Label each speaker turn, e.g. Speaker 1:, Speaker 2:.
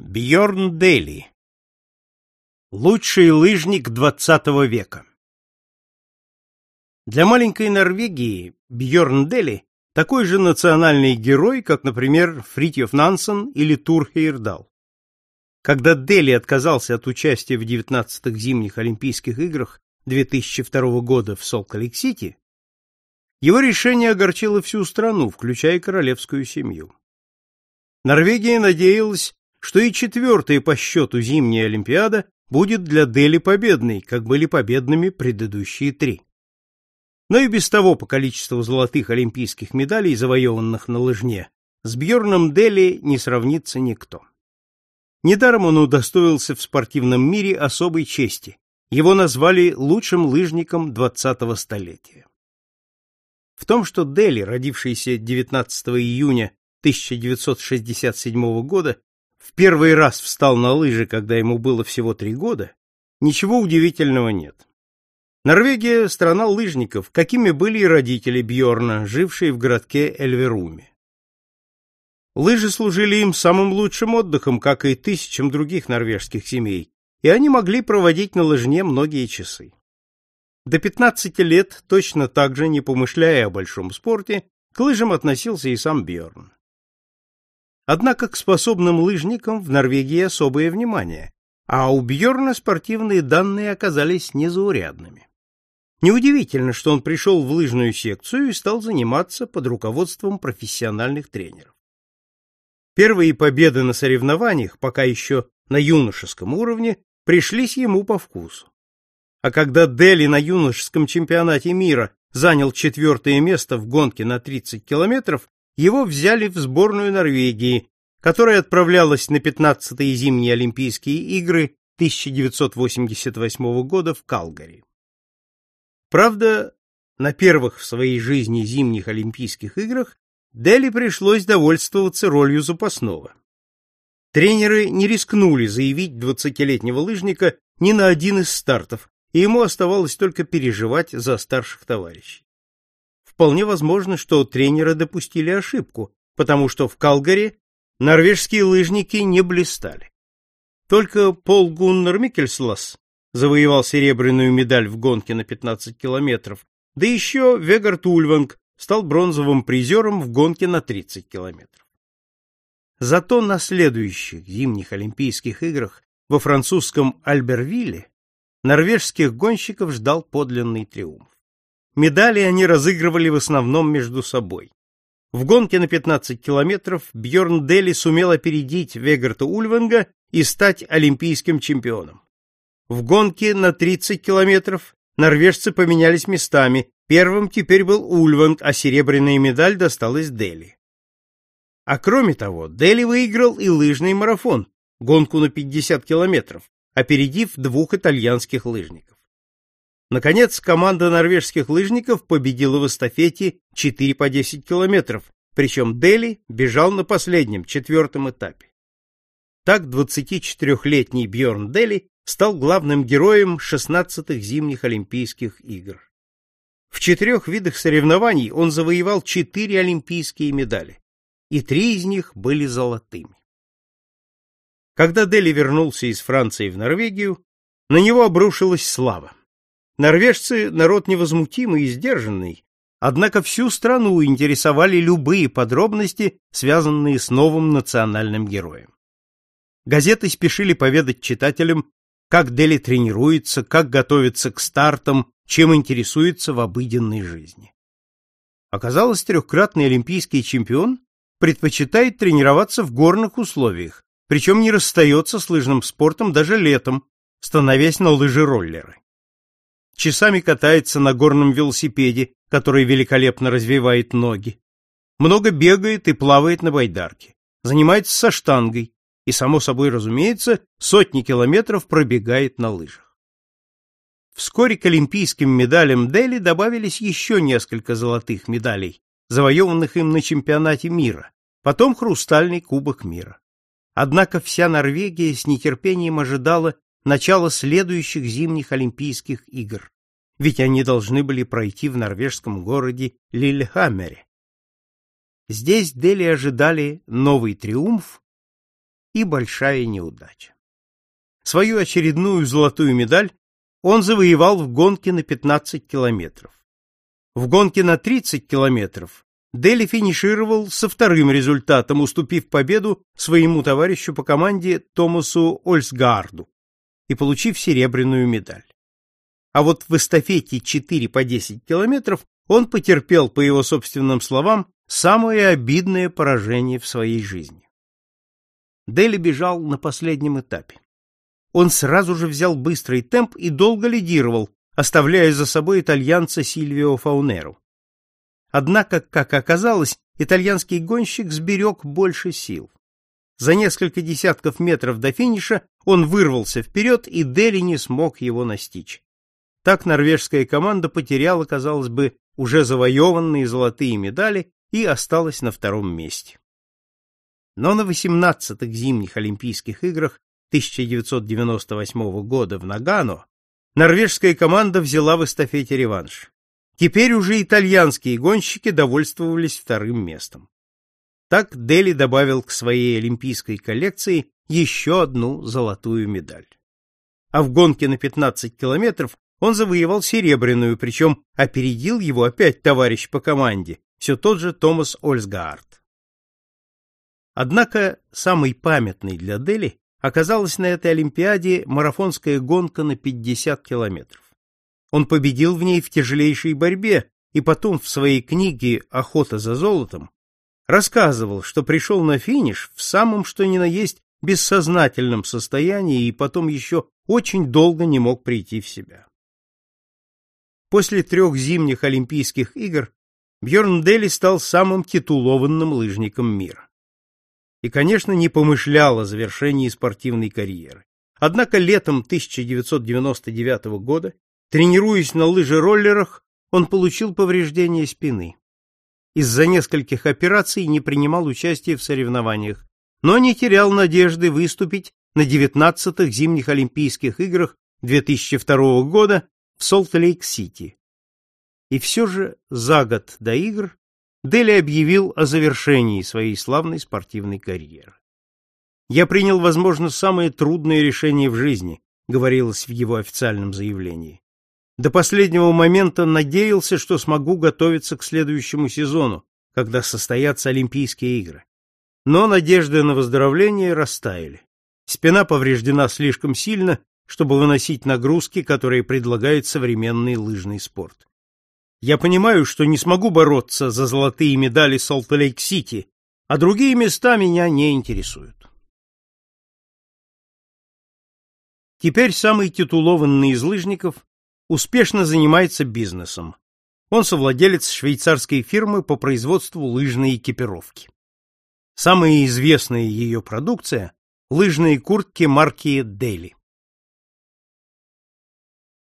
Speaker 1: Бьорн Дели. Лучший лыжник XX века. Для маленькой Норвегии Бьорн Дели такой же национальный герой, как, например, Фритьев Нансен или Тур Хейердал. Когда Дели отказался от участия в 19-х зимних Олимпийских играх 2002 года в Солт-Лейк-Сити, его решение огорчило всю страну, включая королевскую семью. Норвегия надеялась, что и четвертая по счету зимняя Олимпиада будет для Дели победной, как были победными предыдущие три. Но и без того по количеству золотых олимпийских медалей, завоеванных на лыжне, с Бьорном Дели не сравнится никто. Недаром он удостоился в спортивном мире особой чести. Его назвали лучшим лыжником 20-го столетия. В том, что Дели, родившийся 19 июня 1967 года, в первый раз встал на лыжи, когда ему было всего три года, ничего удивительного нет. Норвегия – страна лыжников, какими были и родители Бьорна, жившие в городке Эльверуме. Лыжи служили им самым лучшим отдыхом, как и тысячам других норвежских семей, и они могли проводить на лыжне многие часы. До 15 лет, точно так же не помышляя о большом спорте, к лыжам относился и сам Бьорн. Однако к способным лыжникам в Норвегии особое внимание, а у Бьорна спортивные данные оказались незаурядными. Неудивительно, что он пришел в лыжную секцию и стал заниматься под руководством профессиональных тренеров. Первые победы на соревнованиях, пока еще на юношеском уровне, пришлись ему по вкусу. А когда Дели на юношеском чемпионате мира занял четвертое место в гонке на 30 километров, его взяли в сборную Норвегии, которая отправлялась на 15-е зимние Олимпийские игры 1988 года в Калгари. Правда, на первых в своей жизни зимних Олимпийских играх Дели пришлось довольствоваться ролью запасного. Тренеры не рискнули заявить 20-летнего лыжника ни на один из стартов, и ему оставалось только переживать за старших товарищей. Вполне возможно, что тренеры допустили ошибку, потому что в Калгари норвежские лыжники не блистали. Только Пол Гуннер Микельслас завоевал серебряную медаль в гонке на 15 километров, да еще Вегард Ульванг стал бронзовым призером в гонке на 30 километров. Зато на следующих зимних Олимпийских играх во французском Альбервилле норвежских гонщиков ждал подлинный триумф. Медали они разыгрывали в основном между собой. В гонке на 15 километров Бьорн Дели сумел опередить Вегарта Ульванга и стать олимпийским чемпионом. В гонке на 30 километров норвежцы поменялись местами. Первым теперь был Ульванг, а серебряная медаль досталась Дели. А кроме того, Дели выиграл и лыжный марафон, гонку на 50 километров, опередив двух итальянских лыжников. Наконец, команда норвежских лыжников победила в эстафете 4 по 10 километров, причем Дели бежал на последнем, четвертом этапе. Так 24-летний Бьорн Дели стал главным героем 16-х зимних Олимпийских игр. В четырех видах соревнований он завоевал четыре олимпийские медали, и три из них были золотыми. Когда Дели вернулся из Франции в Норвегию, на него обрушилась слава. Норвежцы — народ невозмутимый и сдержанный, однако всю страну интересовали любые подробности, связанные с новым национальным героем. Газеты спешили поведать читателям, как Дели тренируется, как готовится к стартам, чем интересуется в обыденной жизни. Оказалось, трехкратный олимпийский чемпион предпочитает тренироваться в горных условиях, причем не расстается с лыжным спортом даже летом, становясь на лыжи-роллеры часами катается на горном велосипеде, который великолепно развивает ноги. Много бегает и плавает на байдарке. Занимается со штангой и, само собой разумеется, сотни километров пробегает на лыжах. Вскоре к олимпийским медалям Дели добавились еще несколько золотых медалей, завоеванных им на чемпионате мира, потом хрустальный кубок мира. Однако вся Норвегия с нетерпением ожидала начала следующих зимних Олимпийских игр, ведь они должны были пройти в норвежском городе Лильхаммере. Здесь Дели ожидали новый триумф и большая неудача. Свою очередную золотую медаль он завоевал в гонке на 15 километров. В гонке на 30 километров Дели финишировал со вторым результатом, уступив победу своему товарищу по команде Томасу Ольсгарду и получив серебряную медаль. А вот в эстафете 4 по 10 километров он потерпел, по его собственным словам, самое обидное поражение в своей жизни. Дели бежал на последнем этапе. Он сразу же взял быстрый темп и долго лидировал, оставляя за собой итальянца Сильвио Фаунеру. Однако, как оказалось, итальянский гонщик сберег больше сил. За несколько десятков метров до финиша он вырвался вперед, и Дели не смог его настичь. Так норвежская команда потеряла, казалось бы, уже завоеванные золотые медали и осталась на втором месте. Но на 18-х зимних Олимпийских играх 1998 года в Нагано норвежская команда взяла в эстафете реванш. Теперь уже итальянские гонщики довольствовались вторым местом. Так Дели добавил к своей олимпийской коллекции еще одну золотую медаль. А в гонке на 15 километров он завоевал серебряную, причем опередил его опять товарищ по команде, все тот же Томас Ольсгаард. Однако самой памятной для Дели оказалась на этой Олимпиаде марафонская гонка на 50 километров. Он победил в ней в тяжелейшей борьбе и потом в своей книге «Охота за золотом» рассказывал, что пришел на финиш в самом что ни на есть бессознательном состоянии и потом еще очень долго не мог прийти в себя. После трех зимних Олимпийских игр Бьорн Дели стал самым титулованным лыжником мира. И, конечно, не помышлял о завершении спортивной карьеры. Однако летом 1999 года Тренируясь на лыжероллерах, он получил повреждение спины. Из-за нескольких операций не принимал участия в соревнованиях, но не терял надежды выступить на 19-х зимних Олимпийских играх 2002 года в Солт-Лейк-Сити. И все же за год до игр Дели объявил о завершении своей славной спортивной карьеры. «Я принял, возможно, самое трудное решение в жизни», говорилось в его официальном заявлении. До последнего момента надеялся, что смогу готовиться к следующему сезону, когда состоятся Олимпийские игры. Но надежды на выздоровление растаяли. Спина повреждена слишком сильно, чтобы выносить нагрузки, которые предлагает современный лыжный спорт. Я понимаю, что не смогу бороться за золотые медали Солт-Лейк-Сити, а другие места меня не интересуют. Теперь самый титулованный из лыжников успешно занимается бизнесом. Он совладелец швейцарской фирмы по производству лыжной экипировки. Самая известная ее продукция – лыжные куртки марки Дели.